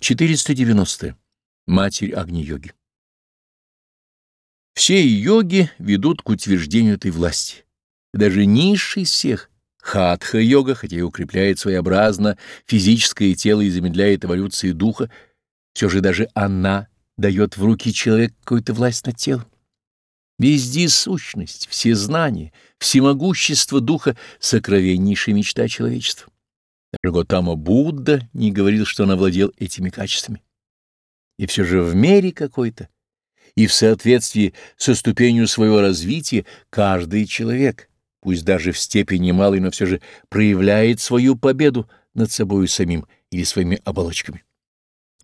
490. Матерь Агни-йоги. Все йоги ведут к утверждению этой власти. Даже низший из всех, хатха-йога, хотя и укрепляет своеобразно физическое тело и замедляет эволюцию духа, все же даже она дает в руки человека какую-то власть над телом. Вездесущность, всезнание, всемогущество духа — сокровеннейшая мечта человечества. Даже Готама Будда не говорил, что он овладел этими качествами. И все же в мере какой-то, и в соответствии со ступенью своего развития, каждый человек, пусть даже в степени малой, но все же проявляет свою победу над собою самим или своими оболочками.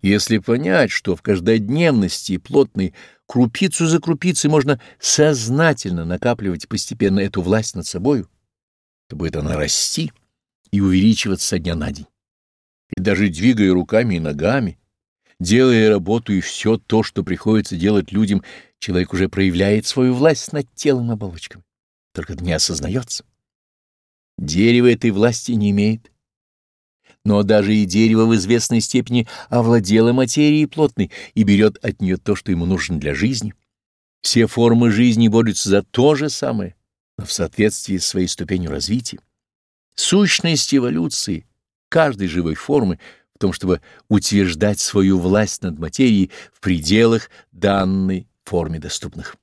Если понять, что в каждодневности и плотной крупицу за крупицей можно сознательно накапливать постепенно эту власть над собою, то будет она расти и увеличиваться со дня на день. И даже двигая руками и ногами, делая работу и все то, что приходится делать людям, человек уже проявляет свою власть над телом оболочками. Только не осознается. Дерево этой власти не имеет. Но даже и дерево в известной степени овладело материей плотной и берет от нее то, что ему нужно для жизни. Все формы жизни борются за то же самое, но в соответствии с своей ступенью развития. Сущность эволюции каждой живой формы в том, чтобы утверждать свою власть над материей в пределах данной форме доступных.